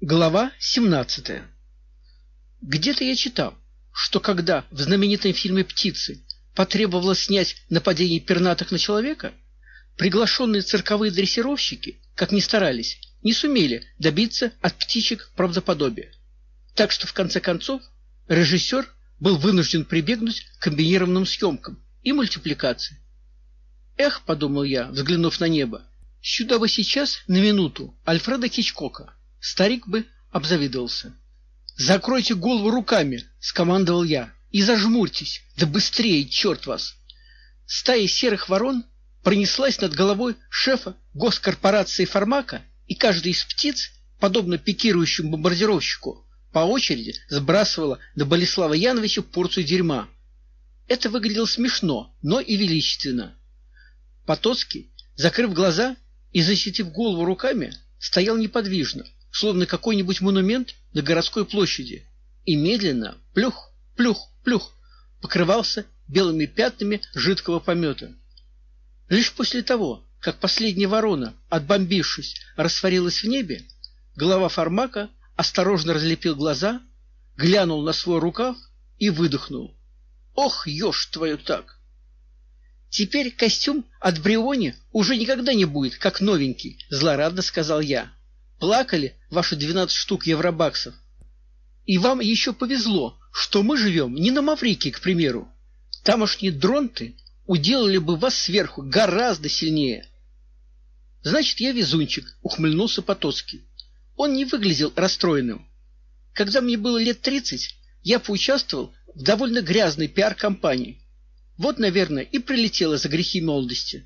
Глава 17. Где-то я читал, что когда в знаменитом фильме Птицы потребовалось снять нападение пернатых на человека, приглашенные цирковые дрессировщики, как ни старались, не сумели добиться от птичек правдоподобия. Так что в конце концов режиссер был вынужден прибегнуть к комбинированным съемкам и мультипликации. Эх, подумал я, взглянув на небо, сюда бы сейчас на минуту Альфреда Хичкока. Старик бы обзавидовался. Закройте голову руками, скомандовал я. И зажмурьтесь, да быстрее, черт вас. Стая серых ворон пронеслась над головой шефа госкорпорации Фармака, и каждый из птиц, подобно пикирующему бомбардировщику, по очереди сбрасывала на Болеслава Яновича порцию дерьма. Это выглядело смешно, но и величественно. Потоцкий, закрыв глаза и защитив голову руками, стоял неподвижно, словно какой-нибудь монумент на городской площади, и медленно, плюх, плюх, плюх, покрывался белыми пятнами жидкого помета. Лишь после того, как последняя ворона, отбомбившись, растворилась в небе, голова Фармака осторожно разлепил глаза, глянул на свой рукав и выдохнул. Ох, ёж твою так! Теперь костюм от Бриони уже никогда не будет как новенький, злорадно сказал я. Плакали ваши двенадцать штук евробаксов. И вам еще повезло, что мы живем не на Маврикии, к примеру. Тамошние дронты уделали бы вас сверху гораздо сильнее. Значит, я везунчик, ухмыльнулся Потоцкий. Он не выглядел расстроенным. Когда мне было лет тридцать, я поучаствовал в довольно грязной пиар-компании. Вот, наверное, и прилетело за грехи молодости.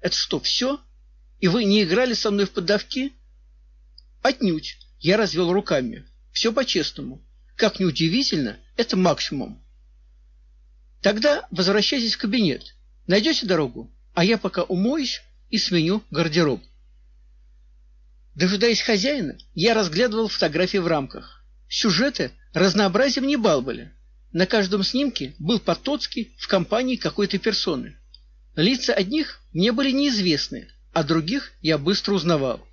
Это что, все? И вы не играли со мной в поддавки? Отнюдь. Я развел руками. Все по-честному. Как ни удивительно, это максимум. Тогда возвращайтесь в кабинет. Найдете дорогу, а я пока умоюсь и сменю гардероб. Дожидаясь хозяина, я разглядывал фотографии в рамках. Сюжеты разнообразием не баловали. На каждом снимке был Потоцкий в компании какой-то персоны. Лица одних мне были неизвестны, а других я быстро узнавал.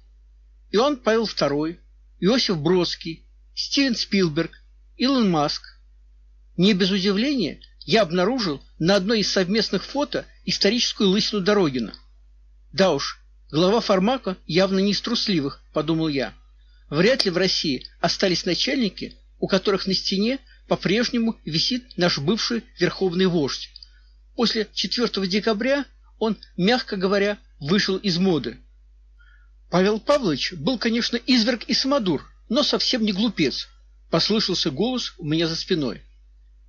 Иоанн Павел II, Иосиф Бродский, Стивен Спилберг, Илон Маск. Не без удивления я обнаружил на одной из совместных фото историческую лысину Дорогина. Да уж, глава Фармака явно не из трусливых, подумал я. Вряд ли в России остались начальники, у которых на стене по-прежнему висит наш бывший верховный вождь. После 4 декабря он, мягко говоря, вышел из моды. Павел Павлович был, конечно, изверг и самодур, но совсем не глупец. Послышался голос у меня за спиной.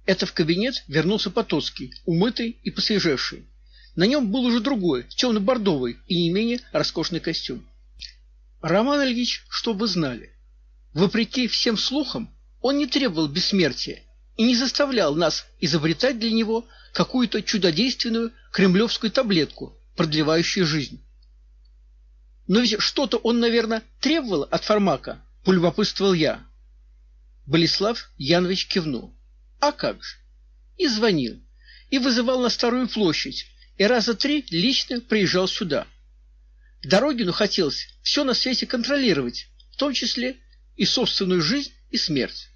Это в кабинет вернулся Потоцкий, умытый и посвежевший. На нем был уже другой, темно бордовый и не менее роскошный костюм. Роман Ильич, что вы знали, вопреки всем слухам, он не требовал бессмертия и не заставлял нас изобретать для него какую-то чудодейственную кремлевскую таблетку, продлевающую жизнь. Но ведь что-то он, наверное, требовал от фармака, полюбопытствовал я. Болеслав Янович кивнул. А как же? И звонил, и вызывал на Старую площадь, и раза три лично приезжал сюда. Дорогину хотелось все на свете контролировать, в том числе и собственную жизнь и смерть.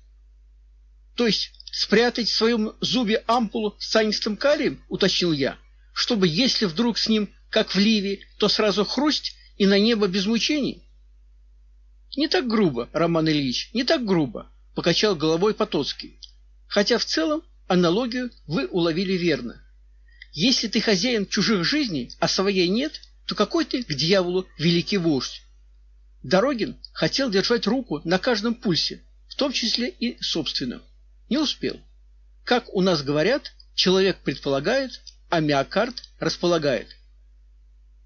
То есть спрятать в своем зубе ампулу с цианистым калием, уточнил я, чтобы если вдруг с ним, как в Ливии, то сразу хрусть и на небо без мучений? Не так грубо, Роман Ильич, не так грубо, покачал головой Потоцкий. Хотя в целом аналогию вы уловили верно. Если ты хозяин чужих жизней, а своей нет, то какой ты к дьяволу великий вождь? Дорогин хотел держать руку на каждом пульсе, в том числе и собственном. Не успел. Как у нас говорят, человек предполагает, а миокард располагает.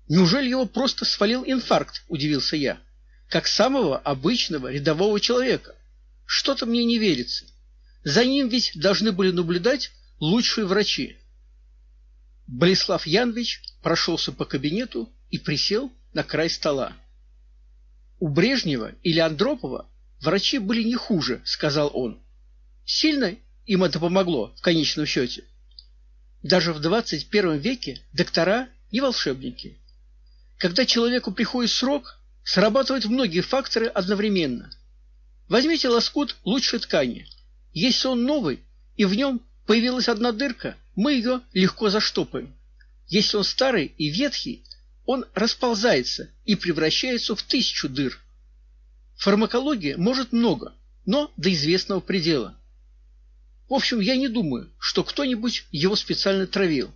Неужели его просто свалил инфаркт, удивился я, как самого обычного рядового человека. Что-то мне не верится. За ним ведь должны были наблюдать лучшие врачи. Болеслав Янович прошелся по кабинету и присел на край стола. У Брежнева или Андропова врачи были не хуже, сказал он. Сильно им это помогло в конечном счете. Даже в 21 веке доктора не волшебники. Когда человеку приходит срок, срабатывают многие факторы одновременно. Возьмите лоскут лучшей ткани. Если он новый и в нем появилась одна дырка, мы ее легко заштопаем. Если он старый и ветхий, он расползается и превращается в тысячу дыр. Фармакология может много, но до известного предела. В общем, я не думаю, что кто-нибудь его специально травил.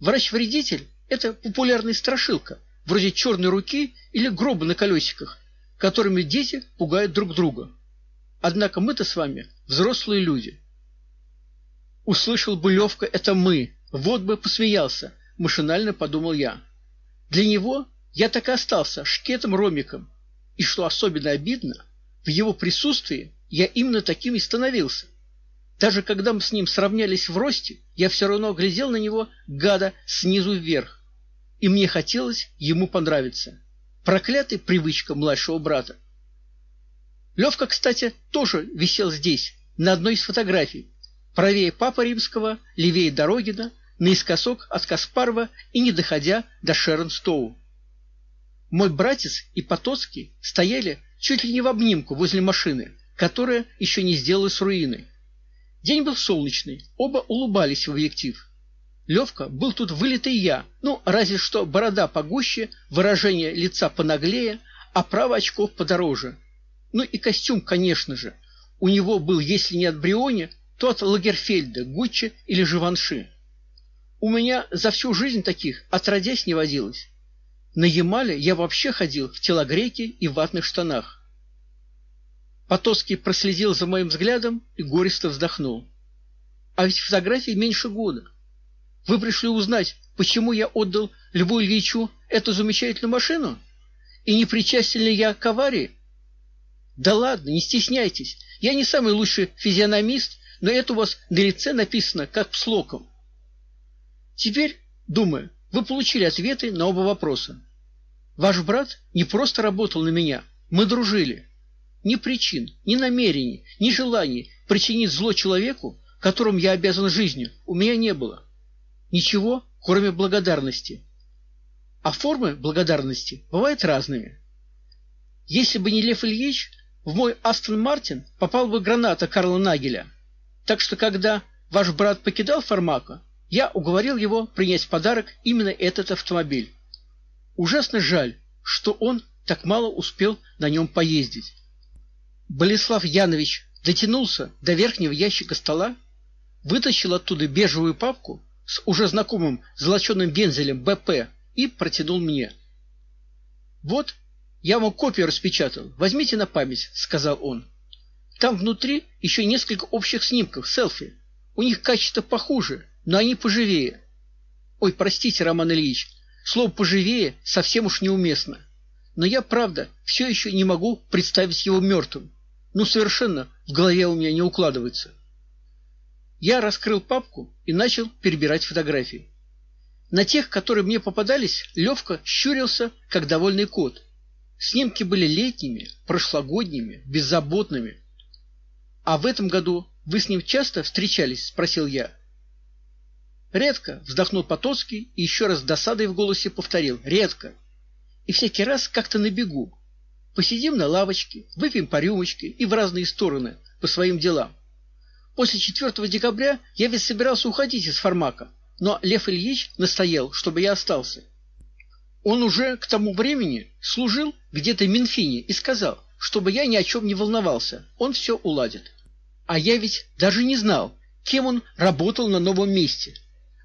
Врач-вредитель это популярная страшилка, вроде черной руки или гроба на колесиках, которыми дети пугают друг друга. Однако мы-то с вами взрослые люди. Услышал бы Левка это мы, вот бы посмеялся, машинально подумал я. Для него я так и остался шкетом-ромиком. И что особенно обидно, в его присутствии я именно таким и становился. Даже когда мы с ним сравнялись в росте, я все равно глядел на него гада снизу вверх, и мне хотелось ему понравиться. Проклятая привычка младшего брата. Левка, кстати, тоже висел здесь, на одной из фотографий. Правее Папа Римского, левее Дорогина, наискосок от Каспарова и не доходя до Шерон. Мой братец и Потоцкий стояли чуть ли не в обнимку возле машины, которая еще не сделалась руиной. День был солнечный, оба улыбались в объектив. Левка был тут вылитый я, ну, разве что борода погуще, выражение лица понаглее, а право очков подороже. Ну и костюм, конечно же. У него был, если не от Бриони, то от Лагерфельда, Гуччи или Живанши. У меня за всю жизнь таких отродясь не водилось. На Ямале я вообще ходил в телогрейке и ватных штанах. Потоцкий проследил за моим взглядом и горестно вздохнул. А ведь фотографии меньше года. Вы пришли узнать, почему я отдал Льву Ильичу эту замечательную машину? И не причастен ли я к аварии? Да ладно, не стесняйтесь. Я не самый лучший физиономист, но это у вас на лице написано как слоком. Теперь, думаю, вы получили ответы на оба вопроса. Ваш брат не просто работал на меня, мы дружили. Ни причин, ни намерений, ни желаний причинить зло человеку, которому я обязан жизнью, у меня не было. Ничего, кроме благодарности. А формы благодарности бывают разными. Если бы не Лев Ильич, в мой Астон Мартин попал бы граната Карла Нагеля. Так что когда ваш брат покидал Фармако, я уговорил его принять в подарок именно этот автомобиль. Ужасно жаль, что он так мало успел на нем поездить. Болеслав Янович дотянулся до верхнего ящика стола, вытащил оттуда бежевую папку с уже знакомым золоченым бензелем БП и протянул мне. Вот, я вам копию распечатал. Возьмите на память, сказал он. Там внутри еще несколько общих снимков, селфи. У них качество похуже, но они поживее. Ой, простите, Роман Ильич, слово поживее совсем уж неуместно. Но я, правда, все еще не могу представить его мертвым ну совершенно в голове у меня не укладывается. Я раскрыл папку и начал перебирать фотографии. На тех, которые мне попадались, Левка щурился, как довольный кот. Снимки были летними, прошлогодними, беззаботными. А в этом году вы с ним часто встречались, спросил я. Редко, вздохнул Потоцкий и еще раз с досадой в голосе повторил: редко. И всякий раз как-то на бегу. Посидим на лавочке, выпьем по рюмочке и в разные стороны по своим делам. После 4 декабря я ведь собирался уходить из Фармака, но Лев Ильич настоял, чтобы я остался. Он уже к тому времени служил где-то в Минфине и сказал, чтобы я ни о чем не волновался, он все уладит. А я ведь даже не знал, кем он работал на новом месте.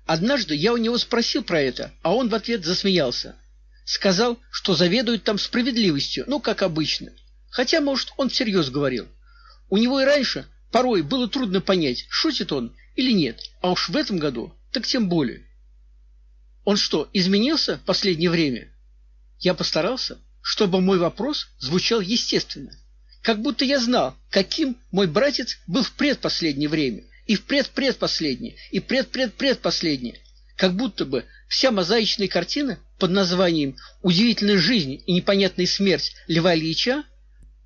Однажды я у него спросил про это, а он в ответ засмеялся. Сказал, что заведует там справедливостью, ну, как обычно. Хотя, может, он всерьез говорил. У него и раньше порой было трудно понять, шутит он или нет, а уж в этом году так тем более. Он что, изменился в последнее время? Я постарался, чтобы мой вопрос звучал естественно, как будто я знал, каким мой братец был в предпоследнее время, и в предпредпоследнее, и предпредпредпоследнее, как будто бы вся мозаичная картина под названием Удивительная жизнь и непонятная смерть Льва Ильича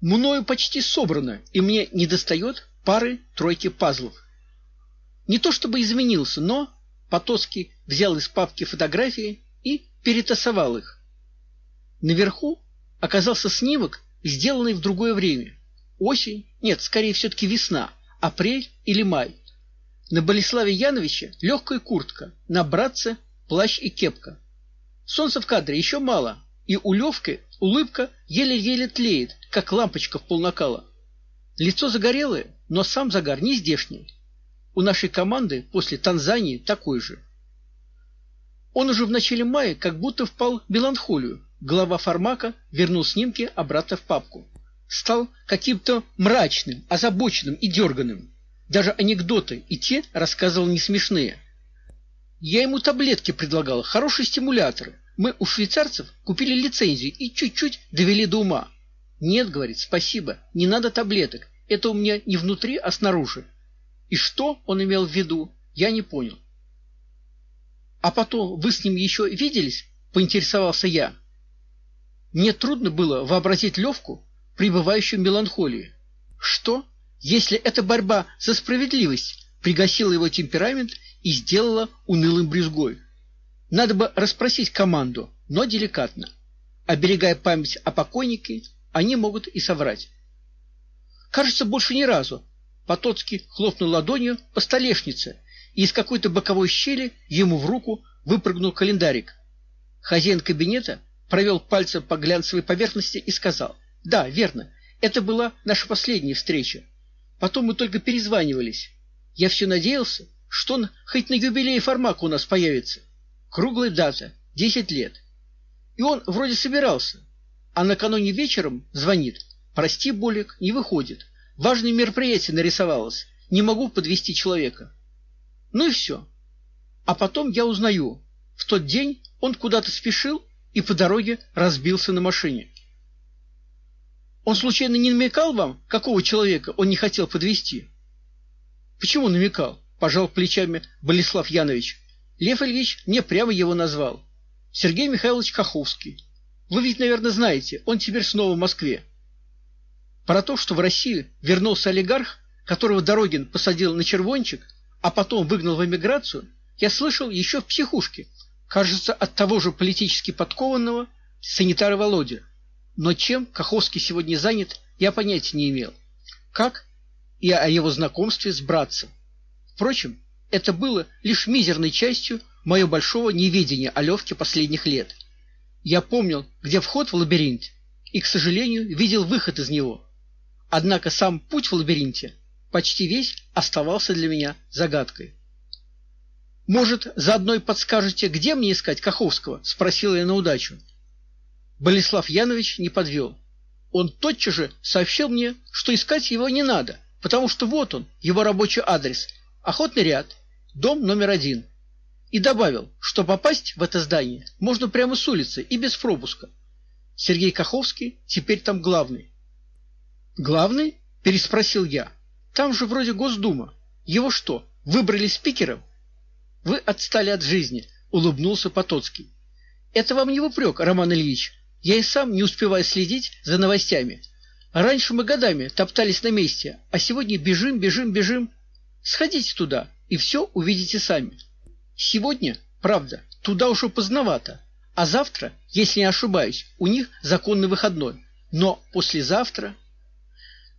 мною почти собрана, и мне недостает пары-тройки пазлов. Не то чтобы изменился, но Потоцкий взял из папки фотографии и перетасовал их. Наверху оказался снимок, сделанный в другое время. Осень? Нет, скорее все таки весна, апрель или май. На Болеславе Яновича легкая куртка, на братце плащ и кепка. Солнца в кадре еще мало, и у Левки улыбка еле-еле тлеет, как лампочка в полнакала. Лицо загорелое, но сам загар не здешний. У нашей команды после Танзании такой же. Он уже в начале мая как будто впал в меланхолию. Глава фармака вернул снимки обратно в папку. Стал каким-то мрачным, озабоченным и дерганым. Даже анекдоты и те рассказывал не смешные. Я ему таблетки предлагал, хорошие стимуляторы. Мы у швейцарцев купили лицензию и чуть-чуть довели до ума. Нет, говорит, спасибо, не надо таблеток. Это у меня не внутри, а снаружи. И что он имел в виду, я не понял. А потом вы с ним еще виделись? поинтересовался я. Мне трудно было вообразить Левку, пребывающую в меланхолии. Что, если эта борьба за справедливость пригасила его темперамент и сделала унылым брюзгой? Надо бы расспросить команду, но деликатно. Оберегая память о покойнике, они могут и соврать. Кажется, больше ни разу. Потоцкий хлопнул ладонью по столешнице, и из какой-то боковой щели ему в руку выпрыгнул календарик. Хозяин кабинета провел пальцем по глянцевой поверхности и сказал: "Да, верно. Это была наша последняя встреча. Потом мы только перезванивались. Я все надеялся, что он хоть на юбилей фармака у нас появится. Круглая дата десять лет. И он вроде собирался, а накануне вечером звонит: "Прости, Болик, не выходит. Важное мероприятие нарисовалось. Не могу подвести человека". Ну и все. А потом я узнаю, в тот день он куда-то спешил и по дороге разбился на машине. Он случайно не намекал вам, какого человека он не хотел подвести? Почему намекал? пожал плечами Болеслав Янович. Лев Ильич мне прямо его назвал. Сергей Михайлович Каховский. Вы ведь, наверное, знаете, он теперь снова в Москве. Про то, что в Россию вернулся олигарх, которого Дорогин посадил на червончик, а потом выгнал в эмиграцию, я слышал еще в психушке, кажется, от того же политически подкованного санитара Володя. Но чем Каховский сегодня занят, я понятия не имел. Как и о его знакомстве с братцем. Впрочем, это было лишь мизерной частью моего большого неведения о Левке последних лет. Я помнил, где вход в лабиринт, и, к сожалению, видел выход из него. Однако сам путь в лабиринте почти весь оставался для меня загадкой. Может, заодно и подскажете, где мне искать Каховского, спросила я на удачу. Болеслав Янович не подвел. Он тотчас же сообщил мне, что искать его не надо, потому что вот он, его рабочий адрес: Охотный ряд, дом номер один. И добавил, что попасть в это здание можно прямо с улицы и без пропуска. Сергей Каховский теперь там главный. Главный? переспросил я. Там же вроде Госдума. Его что, выбрали спикером? Вы отстали от жизни, улыбнулся Потоцкий. Это вам не упрек, Роман Ильич. Я и сам не успеваю следить за новостями. Раньше мы годами топтались на месте, а сегодня бежим, бежим, бежим. Сходите туда и все увидите сами. Сегодня, правда, туда уж поздновато, а завтра, если не ошибаюсь, у них законный выходной. Но послезавтра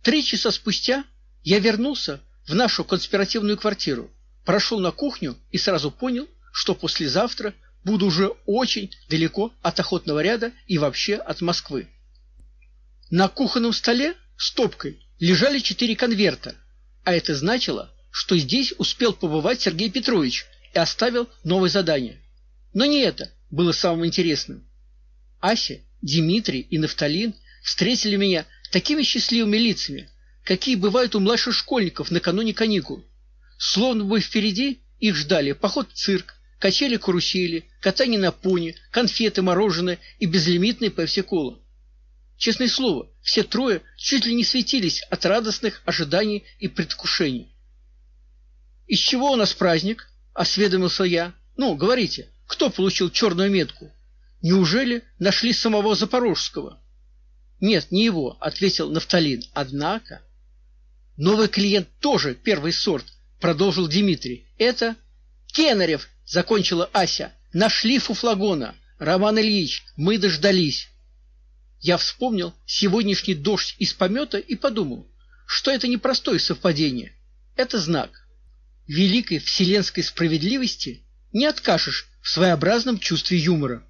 Три часа спустя я вернулся в нашу конспиративную квартиру, прошел на кухню и сразу понял, что послезавтра буду уже очень далеко от охотного ряда и вообще от Москвы. На кухонном столе стопкой лежали четыре конверта, а это значило, что здесь успел побывать Сергей Петрович и оставил новое задание. Но не это было самым интересным. Ася, Дмитрий и Нафталин встретили меня такими счастливыми лицами, какие бывают у младших школьников накануне каникул. Словно бы впереди их ждали поход в цирк, качели-карусели, катание на пони, конфеты, мороженое и безлимитный пепси-кола. Честное слово, все трое чуть ли не светились от радостных ожиданий и предвкушений. Из чего у нас праздник? осведомился я. Ну, говорите, кто получил черную метку? Неужели нашли самого Запорожского? Нет, не его, ответил Нафталин. Однако Новый клиент тоже первый сорт, продолжил Дмитрий. Это Кенарев, закончила Ася. Нашли фуфлагона. Роман Ильич, мы дождались. Я вспомнил сегодняшний дождь из помета и подумал, что это не простое совпадение, это знак. Великой вселенской справедливости не откажешь в своеобразном чувстве юмора.